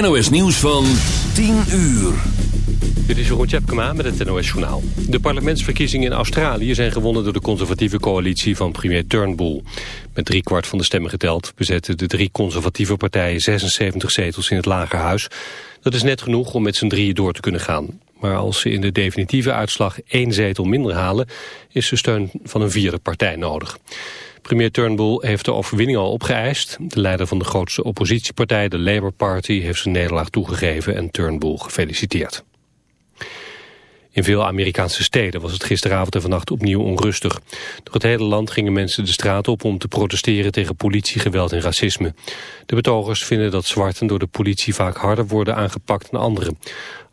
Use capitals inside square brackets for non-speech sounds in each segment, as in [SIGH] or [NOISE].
NOS Nieuws van 10 uur. Dit is Jeroen Tjepkema met het NOS Journaal. De parlementsverkiezingen in Australië zijn gewonnen door de conservatieve coalitie van premier Turnbull. Met driekwart van de stemmen geteld bezetten de drie conservatieve partijen 76 zetels in het lagerhuis. Dat is net genoeg om met z'n drieën door te kunnen gaan. Maar als ze in de definitieve uitslag één zetel minder halen, is de steun van een vierde partij nodig. Premier Turnbull heeft de overwinning al opgeëist. De leider van de grootste oppositiepartij, de Labour Party, heeft zijn nederlaag toegegeven en Turnbull gefeliciteerd. In veel Amerikaanse steden was het gisteravond en vannacht opnieuw onrustig. Door het hele land gingen mensen de straat op om te protesteren tegen politiegeweld en racisme. De betogers vinden dat zwarten door de politie vaak harder worden aangepakt dan anderen.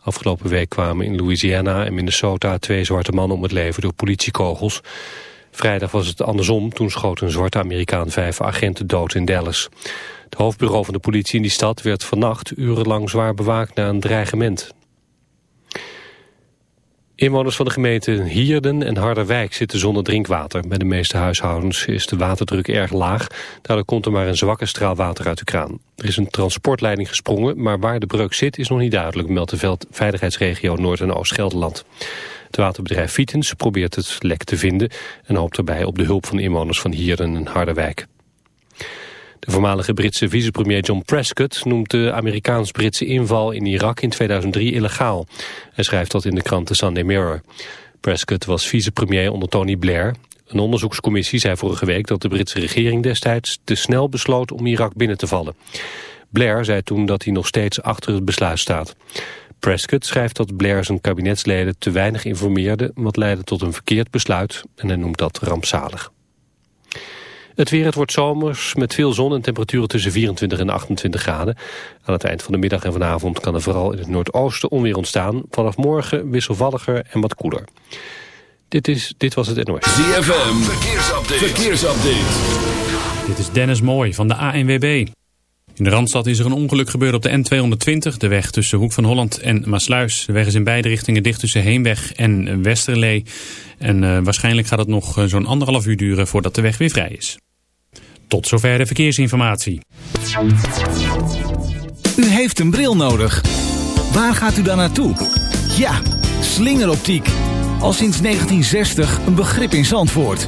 Afgelopen week kwamen in Louisiana en Minnesota twee zwarte mannen om het leven door politiekogels. Vrijdag was het andersom, toen schoot een zwarte Amerikaan vijf agenten dood in Dallas. Het hoofdbureau van de politie in die stad werd vannacht urenlang zwaar bewaakt na een dreigement. Inwoners van de gemeenten Hierden en Harderwijk zitten zonder drinkwater. Bij de meeste huishoudens is de waterdruk erg laag. Daardoor komt er maar een zwakke straal water uit de kraan. Er is een transportleiding gesprongen, maar waar de breuk zit is nog niet duidelijk, meldt de veiligheidsregio Noord- en Oost-Gelderland. Het waterbedrijf Vitens probeert het lek te vinden en hoopt daarbij op de hulp van inwoners van Hierden en Harderwijk. De voormalige Britse vicepremier John Prescott noemt de Amerikaans-Britse inval in Irak in 2003 illegaal. Hij schrijft dat in de krant The Sunday Mirror. Prescott was vicepremier onder Tony Blair. Een onderzoekscommissie zei vorige week dat de Britse regering destijds te snel besloot om Irak binnen te vallen. Blair zei toen dat hij nog steeds achter het besluit staat. Prescott schrijft dat Blair zijn kabinetsleden te weinig informeerde... wat leidde tot een verkeerd besluit en hij noemt dat rampzalig. Het weer, het wordt zomers met veel zon en temperaturen tussen 24 en 28 graden. Aan het eind van de middag en vanavond kan er vooral in het noordoosten onweer ontstaan. Vanaf morgen wisselvalliger en wat koeler. Dit, is, dit was het NOS. ZFM, verkeersupdate. verkeersupdate. Dit is Dennis Mooij van de ANWB. In de Randstad is er een ongeluk gebeurd op de N220, de weg tussen Hoek van Holland en Maasluis. De weg is in beide richtingen dicht tussen Heenweg en Westerlee. En uh, waarschijnlijk gaat het nog uh, zo'n anderhalf uur duren voordat de weg weer vrij is. Tot zover de verkeersinformatie. U heeft een bril nodig. Waar gaat u dan naartoe? Ja, slingeroptiek. Al sinds 1960 een begrip in Zandvoort.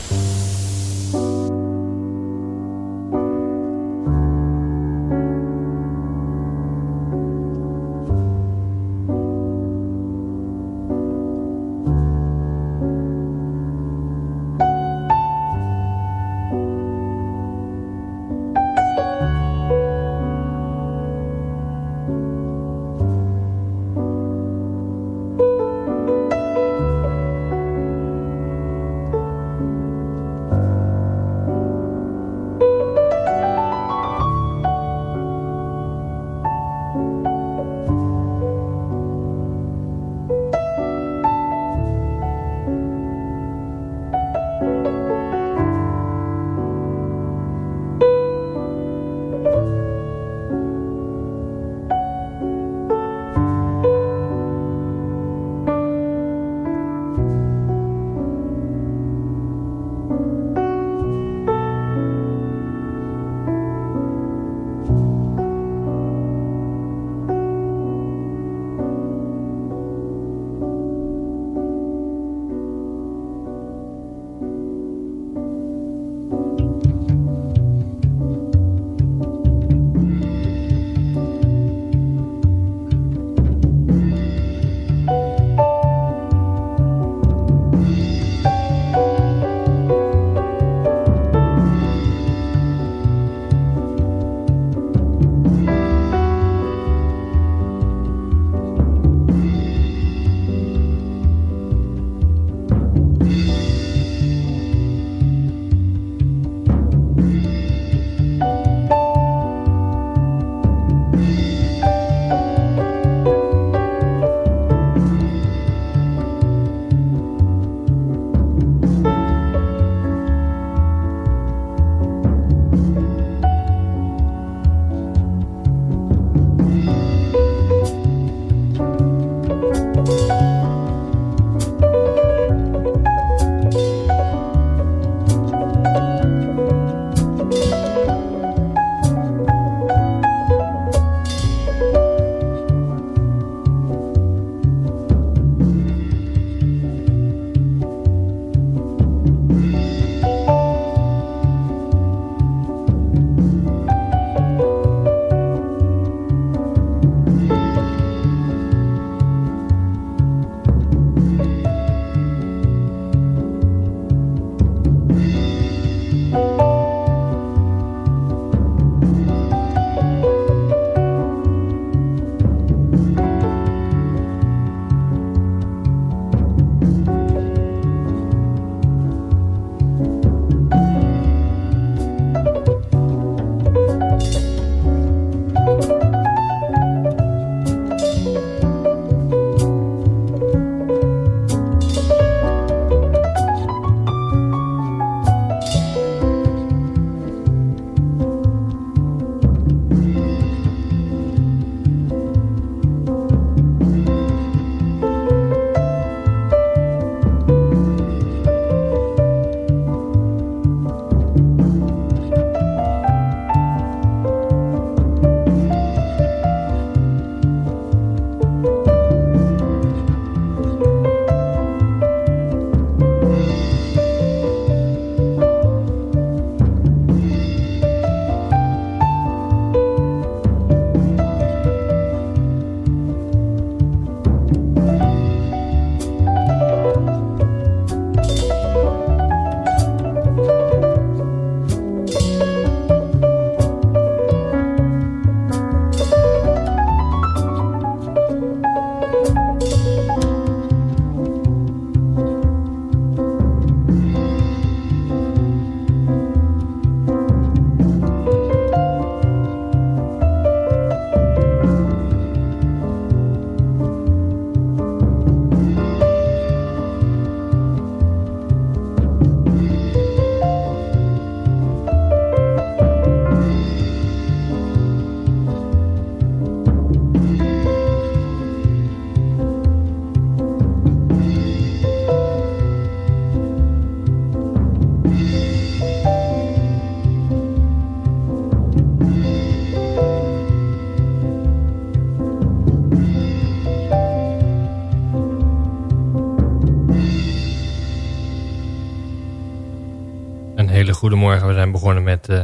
goedemorgen. We zijn begonnen met eh,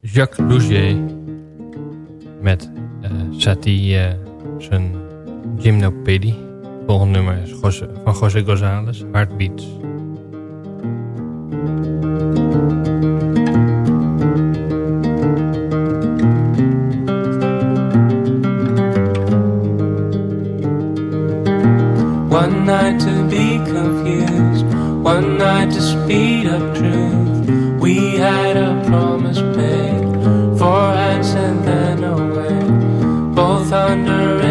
Jacques Bougier. Met eh, Satie uh, zijn Gymnopedie. Volgende nummer is Jose, van José González, Heartbeats. One night to be confused One night to speed up truth We had a promise made, four hands and then away, both under.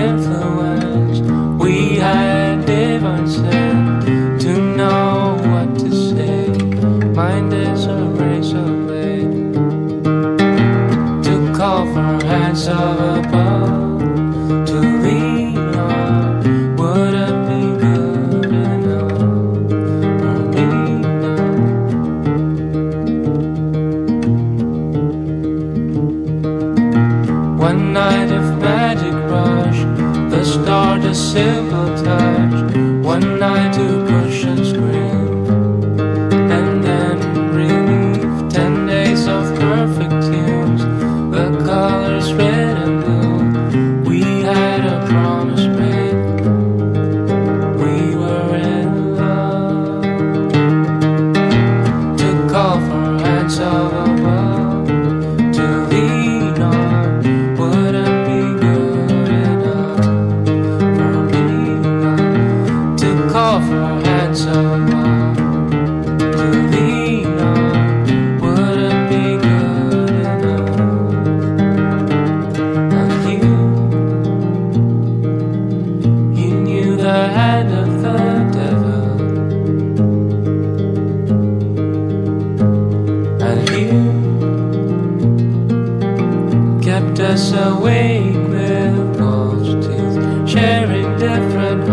awake with pulsed teeth, sharing different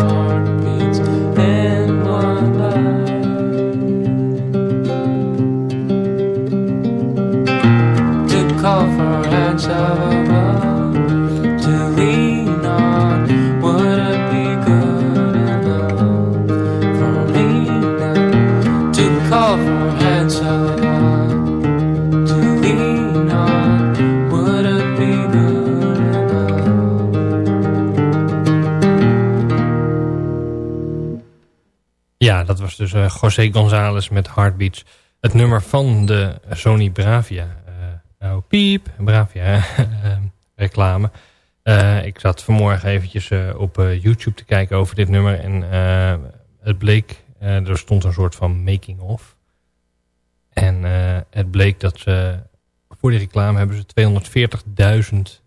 dus eh, José González met Heartbeats. Het nummer van de Sony Bravia. nou, piep, Bravia [LAUGHS] ehm, reclame. Eh, ik zat vanmorgen eventjes op YouTube te kijken over dit nummer. En het bleek, er stond een soort van making-of. En het bleek dat ze voor die reclame hebben ze 240.000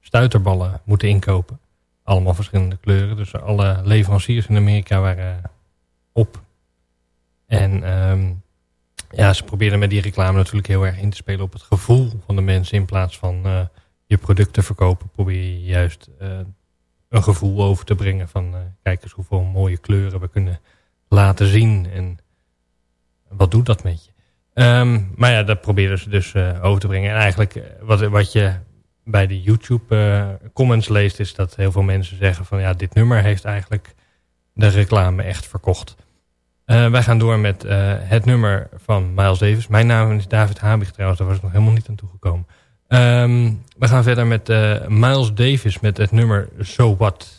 stuiterballen moeten inkopen. Allemaal verschillende kleuren. Dus alle leveranciers in Amerika waren op en um, ja, ze probeerden met die reclame natuurlijk heel erg in te spelen op het gevoel van de mensen. In plaats van uh, je producten verkopen, probeer je juist uh, een gevoel over te brengen van uh, kijk eens hoeveel mooie kleuren we kunnen laten zien. En wat doet dat met je? Um, maar ja, dat probeerden ze dus over te brengen. En eigenlijk wat, wat je bij de YouTube comments leest is dat heel veel mensen zeggen van ja, dit nummer heeft eigenlijk de reclame echt verkocht. Uh, wij gaan door met uh, het nummer van Miles Davis. Mijn naam is David Habig trouwens, daar was ik nog helemaal niet aan toegekomen. Um, we gaan verder met uh, Miles Davis met het nummer So What.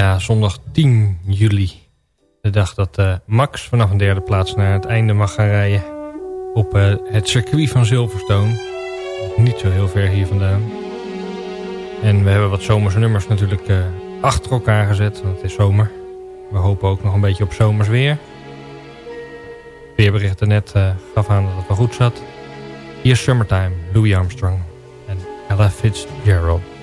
Ja, zondag 10 juli. De dag dat uh, Max vanaf een derde plaats naar het einde mag gaan rijden. Op uh, het circuit van Silverstone. Niet zo heel ver hier vandaan. En we hebben wat zomerse nummers natuurlijk uh, achter elkaar gezet. Want het is zomer. We hopen ook nog een beetje op zomers weer. Weerberichten net gaf aan dat het wel goed zat. Hier Summertime, Louis Armstrong en Ella Fitzgerald.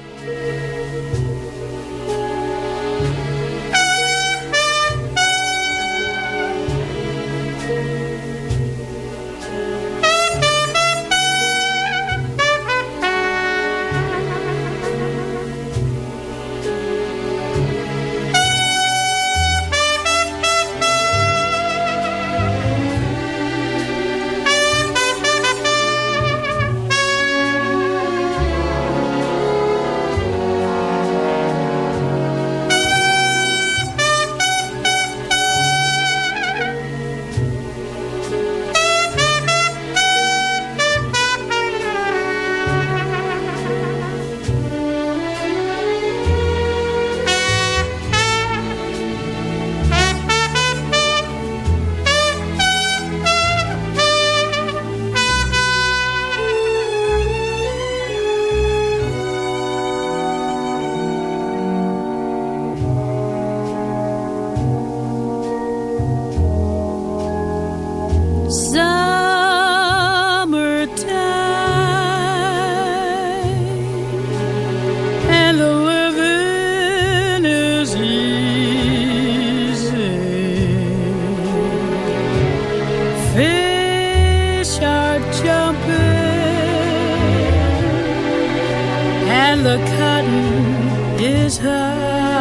and the cotton is high.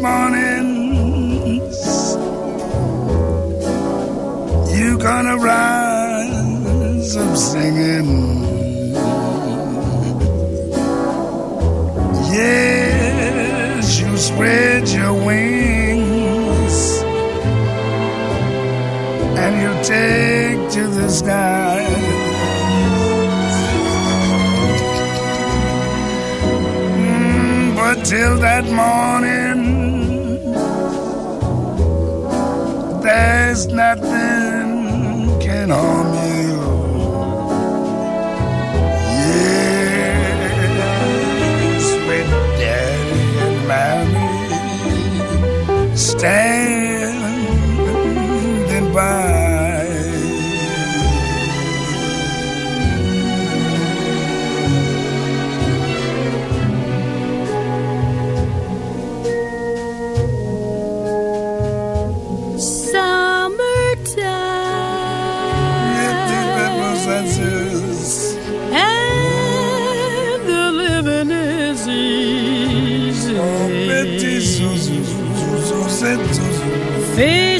mornings. You gonna rise up singing. Yes, you spread your wings and you take to the sky. Mm, till that morning Cause nothing can harm you. Yeah, sweet daddy and mommy. Stand Peace.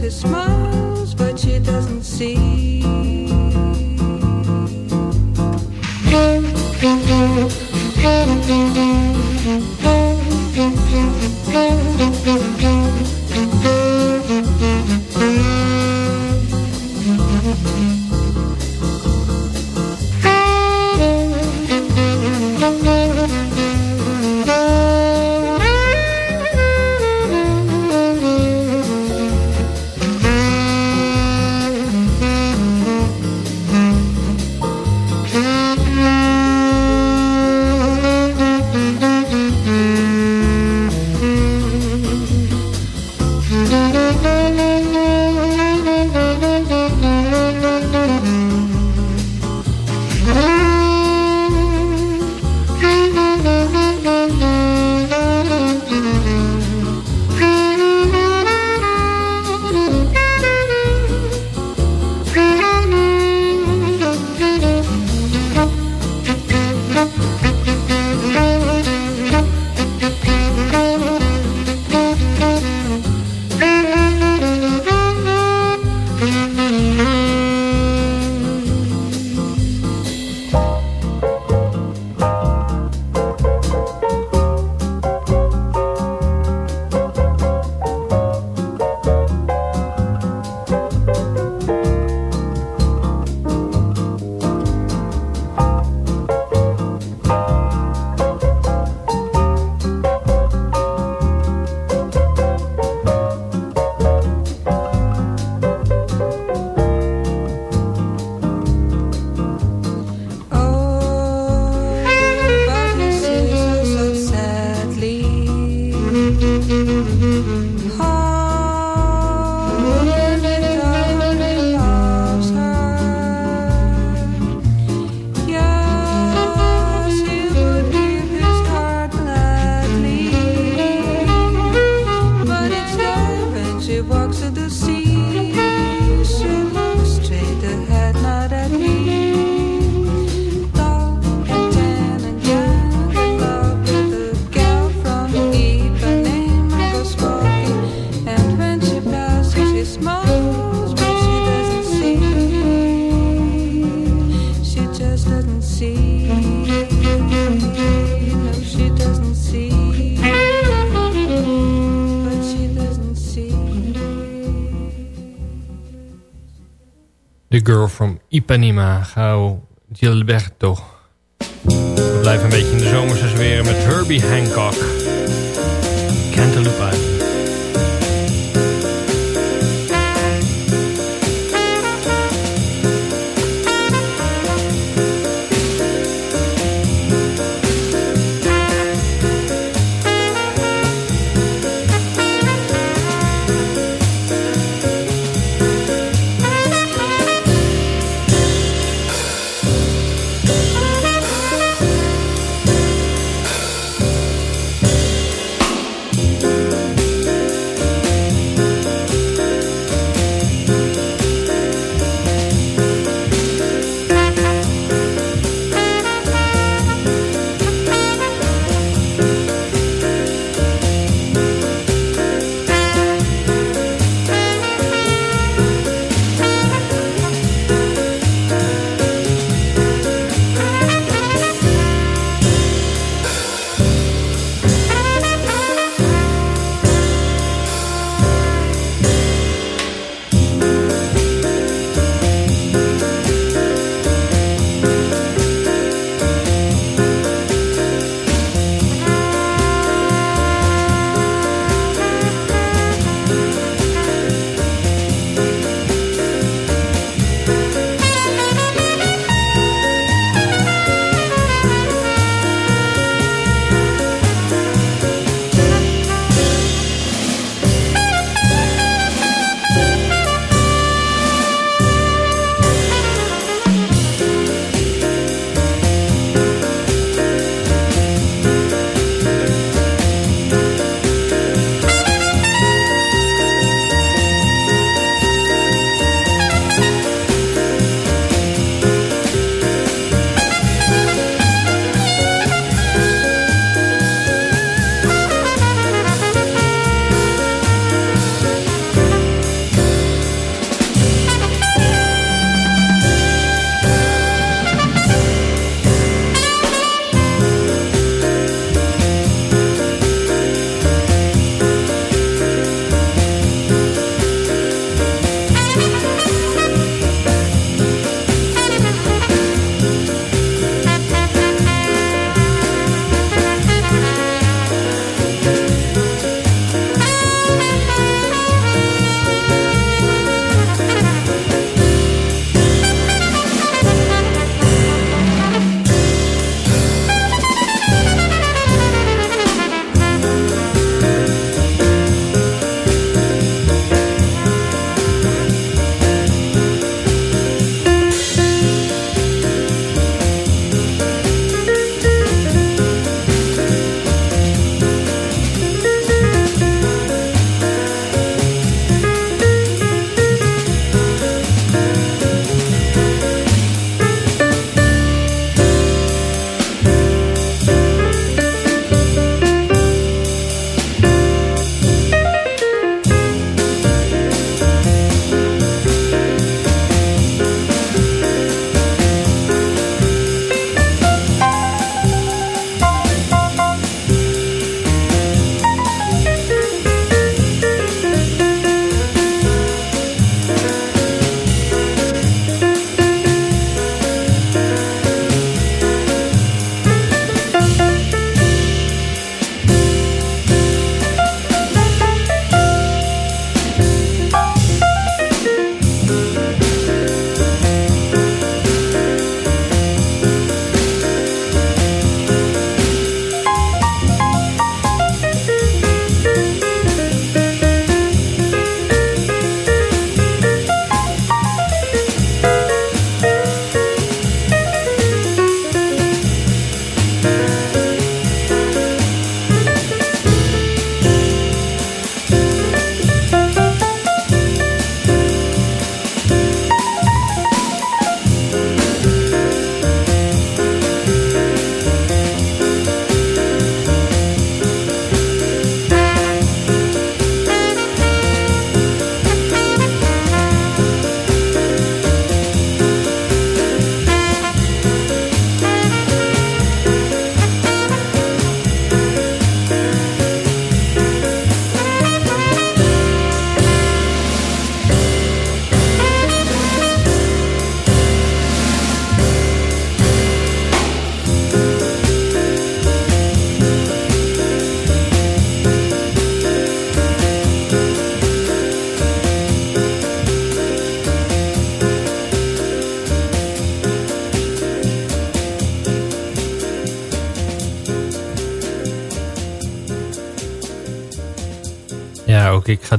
who smiles, but she doesn't see. From Ipanema, Gauw Gilberto. We blijven een beetje in de zomerse sfeer met Herbie Hancock. Cantaloupe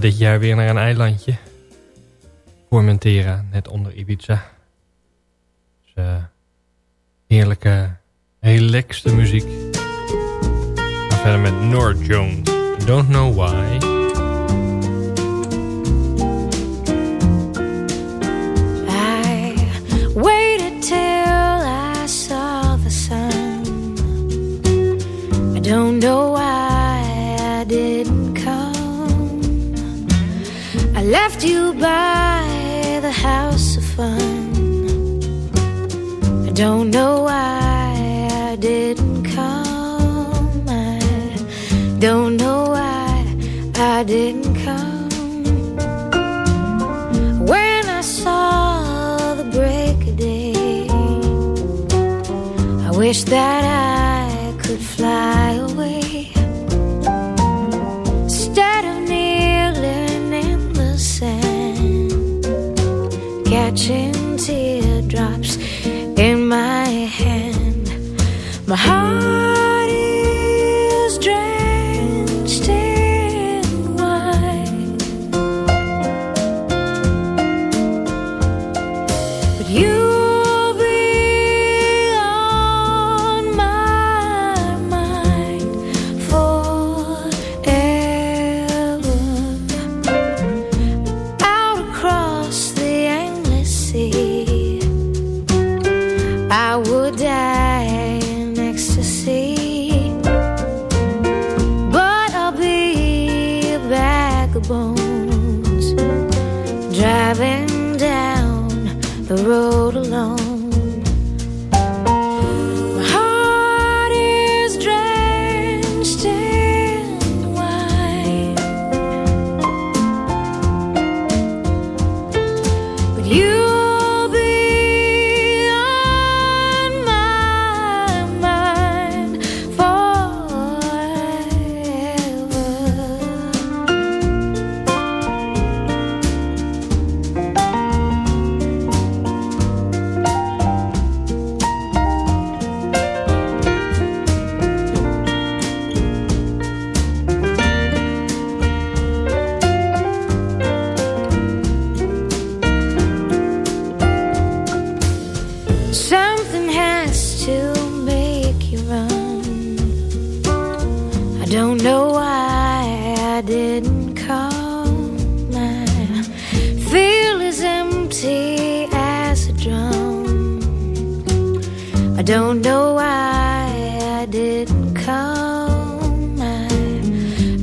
dit jaar weer naar een eilandje. Formentera, net onder Ibiza. Dus, eh, heerlijke, relaxte muziek. We gaan verder met Noor Jones. Don't know why. My heart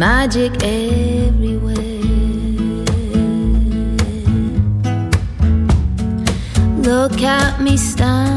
magic everywhere. Look at me stand.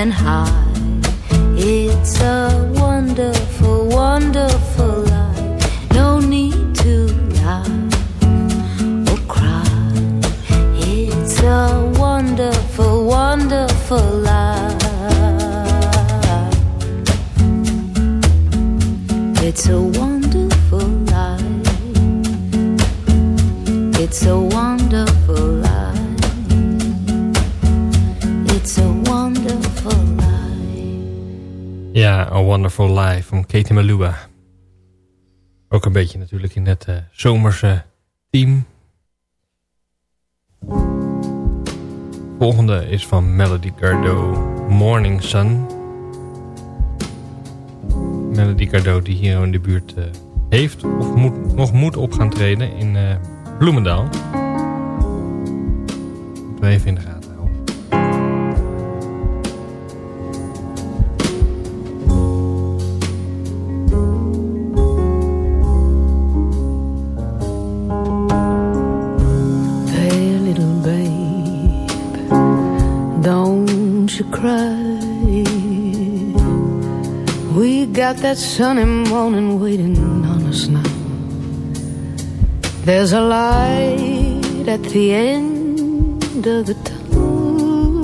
And hide. It's a A Wonderful Life van Katie Malua. Ook een beetje natuurlijk in het eh, zomerse team. Volgende is van Melody Gardot, Morning Sun. Melody Gardot die hier in de buurt eh, heeft of moet, nog moet op gaan treden in eh, Bloemendaal. Even in de that sunny morning waiting on us now. There's a light at the end of the tunnel.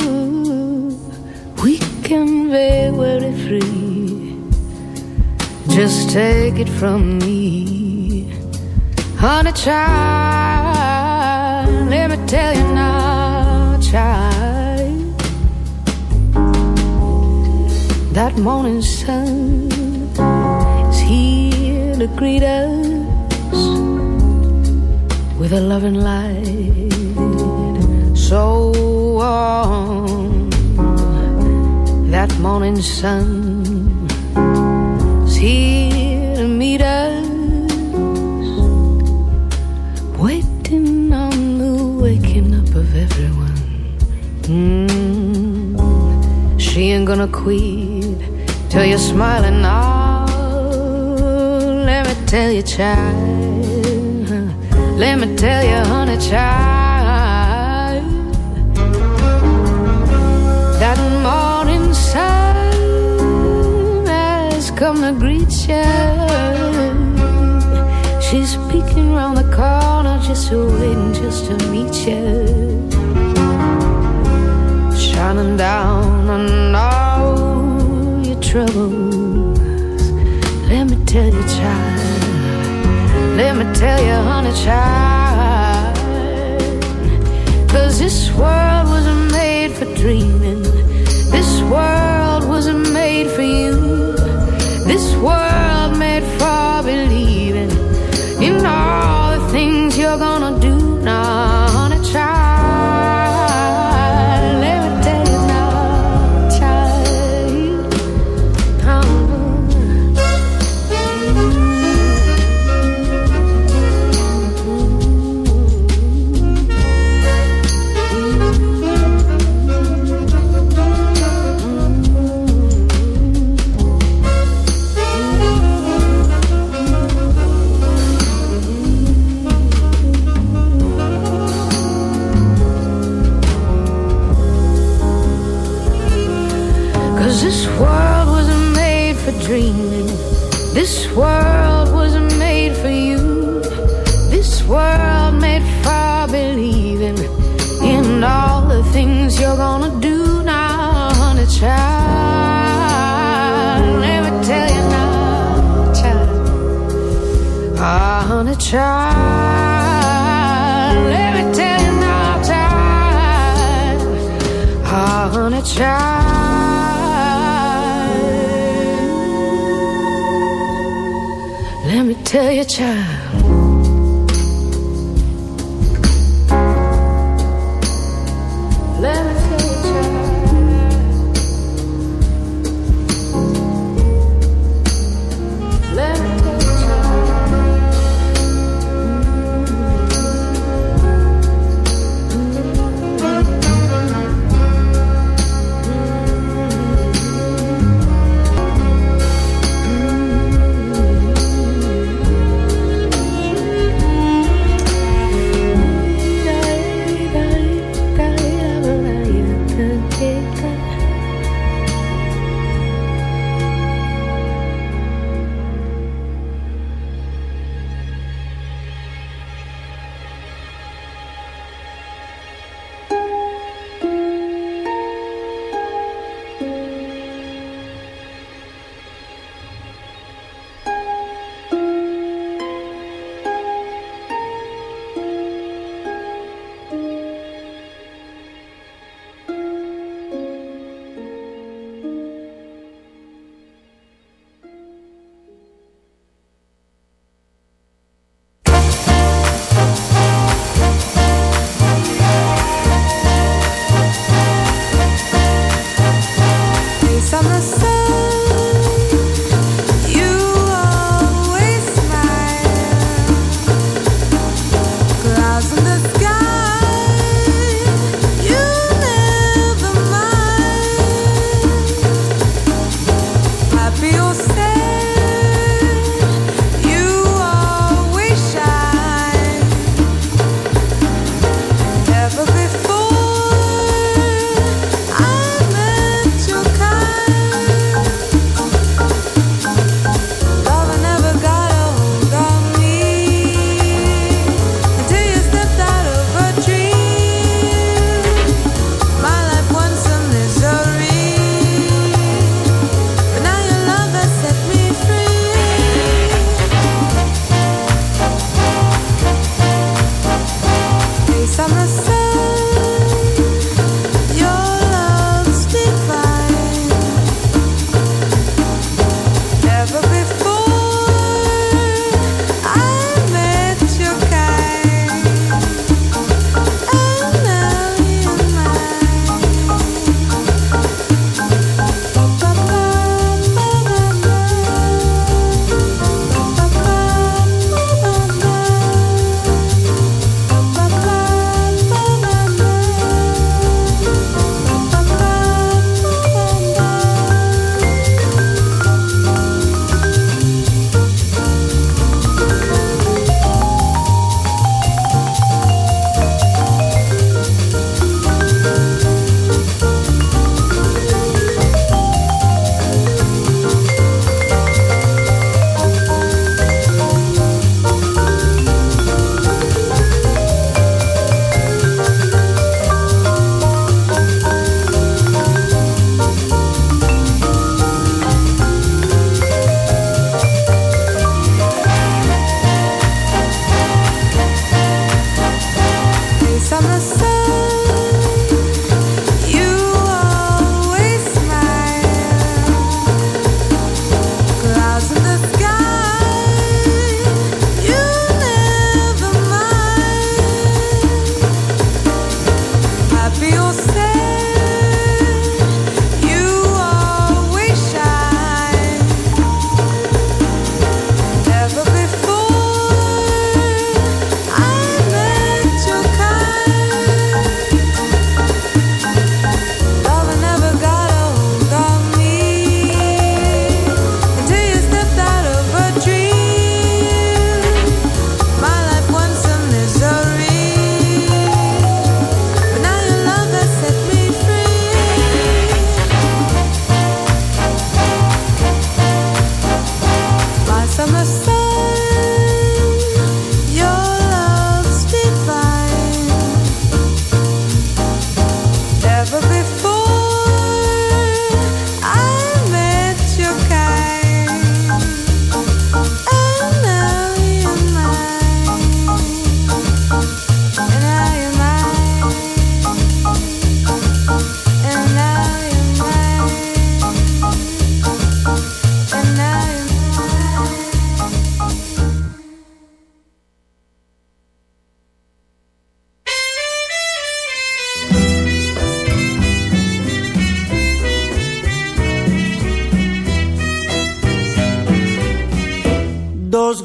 We can be very free. Just take it from me, honey child. Let me tell you now, child. That morning sun to greet us with a loving light so warm. That morning sun is here to meet us, waiting on the waking up of everyone. Mm, she ain't gonna quit till you're smiling now. Tell you, child. Let me tell you, honey, child. That morning sun has come to greet you. She's peeking round the corner, just waiting just to meet you. Shining down on all your troubles. Let me tell you, child. Let me tell you, honey, child. Cause this world wasn't made for dreaming. This world wasn't made for you. This world wasn't made for dreaming. This world wasn't made for you. This world made for believing in all the things you're gonna do now, honey child. Let me tell you now, child. Ah, oh, honey child. Let me tell you now, child. Ah, oh, honey child. tell your child.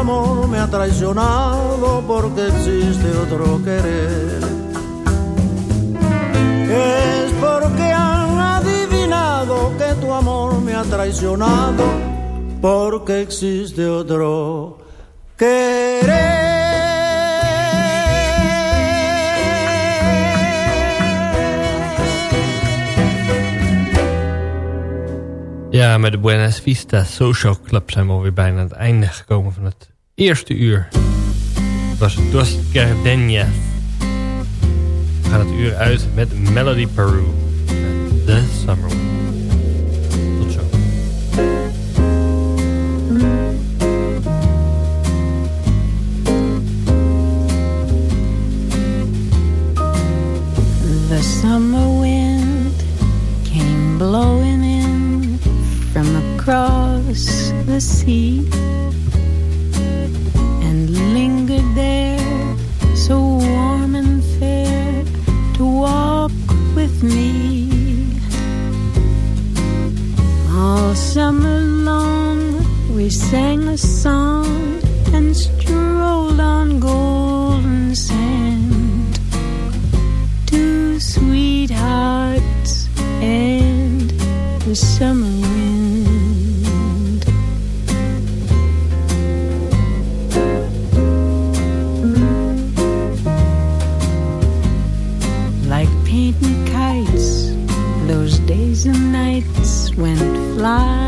amor me ha traicionado porque existe otro querer. Es porque han adivinado que tu amor me ha traicionado porque existe otro querer. Ja, met de Buenas Vista Social Club zijn we alweer bijna aan het einde gekomen van het eerste uur. Was Dos Gardenias. We gaan het uur uit met Melody Peru. The Summer a song and strolled on golden sand two sweethearts and the summer wind. Like painting kites, those days and nights went flying